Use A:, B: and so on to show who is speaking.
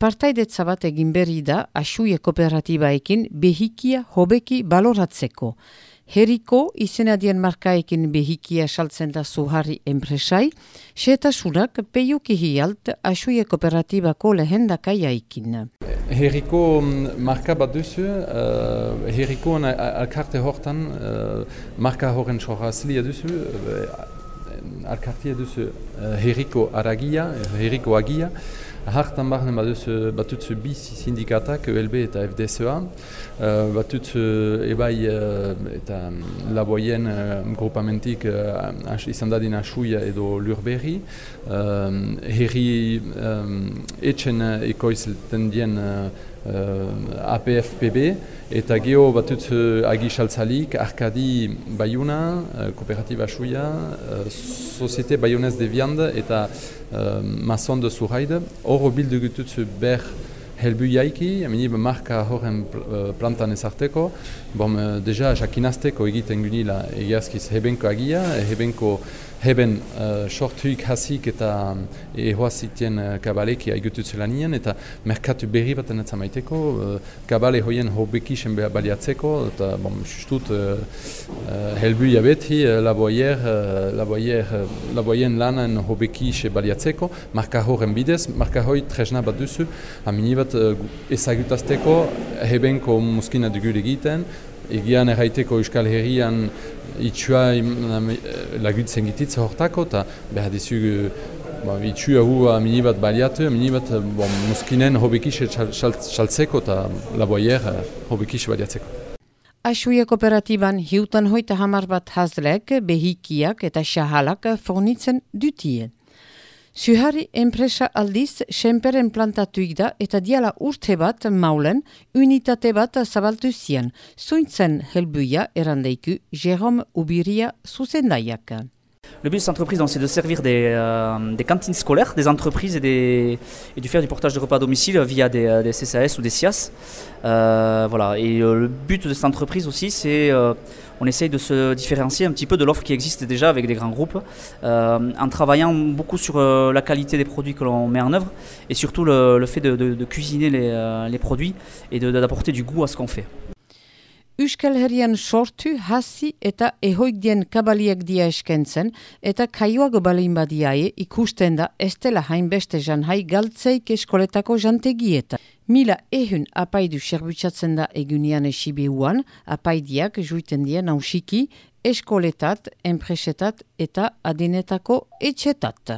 A: partaidetza bat egin berri da asuie kooperatibaekin behikia hobeki baloratzeko. Heriko izenadien markaekin behikia saltzen da zuharri enpresai, sunak peiuki hialt asuie kooperatibako lehen dakaiaikin.
B: Heriko mm, marka bat duzu, uh, heriko alkarte hortan uh, marka horren soha zilia duzu, uh, alkartia duzu uh, heriko aragia, heriko agia, Hartan barnen baduz batutzu bi sindikatak, ELB eta FDSA, uh, batutzu ebai uh, eta laboien uh, grupamentik uh, izan dadin asuia edo lurberri. Uh, herri um, etxen ekoiz tendien uh, uh, APFPB eta geho batut uh, agisaltzalik, Arkadi Bayuna, uh, Kooperatiba Asuia, uh, Societe Bayonez de Viande eta uh, mazondu zu haide, hor bildu gututzu ber helbu jaiki, amini marka horren uh, plantan ezarteko. Bom, uh, deja, jakinazteko egiten gunila egiazkiz hebenko agia, hebenko heben uh, sortuik hasik eta ehoazitien uh, kabaleki aigututzu lanien eta merkatu berri bat enetza maiteko, uh, kabale hoien hobekisen baliatzeko, eta bom, justut uh, uh, helbu jabeti uh, laboier, uh, laboier, uh, laboien lanen hobekise baliatzeko, marka horren bidez, marka hoi tresna bat duzu, amini uh, ezagutazteko hebenko muskina dugur egiten, egian erraiteko Euskal Herrian itxua lagutzen gititza hortako, eta behar dizu ba, itxua hua mini bat baliatu, mini bon, muskinen hobekise saltzeko eta laboier eh, hobekise baliatzeko.
A: Asuia kooperatiban hiutan hoita hamar bat hazlek, behikiak eta xahalak fornitzen dutien. Zuhari enpresa aldiz senperen plantatuik da eta diala urte bat maulen unitate bat zabaltu zian, zuintzen helbuia erandeiku Jérôme Ubiria zuzendaiak.
C: Le but de cette entreprise, c'est de servir des, euh, des, cantines scolaires, des entreprises et, des, et de faire du portage de repas à domicile via des, euh, des CCAS ou des SIAS. Euh, voilà. Et euh, le but de cette entreprise aussi, c'est euh, on essaye de se différencier un petit peu de l'offre qui existe déjà avec des grands groupes, euh, en travaillant beaucoup sur la qualité des produits que l'on met en œuvre et surtout le, fait de, cuisiner les, les, produits et d'apporter du goût à ce qu'on fait.
A: Mila ehun apaidu serbutsatzen da egunian esibiuan, apaidiak juiten dien nausiki, eskoletat, enpresetat eta adinetako etxetat.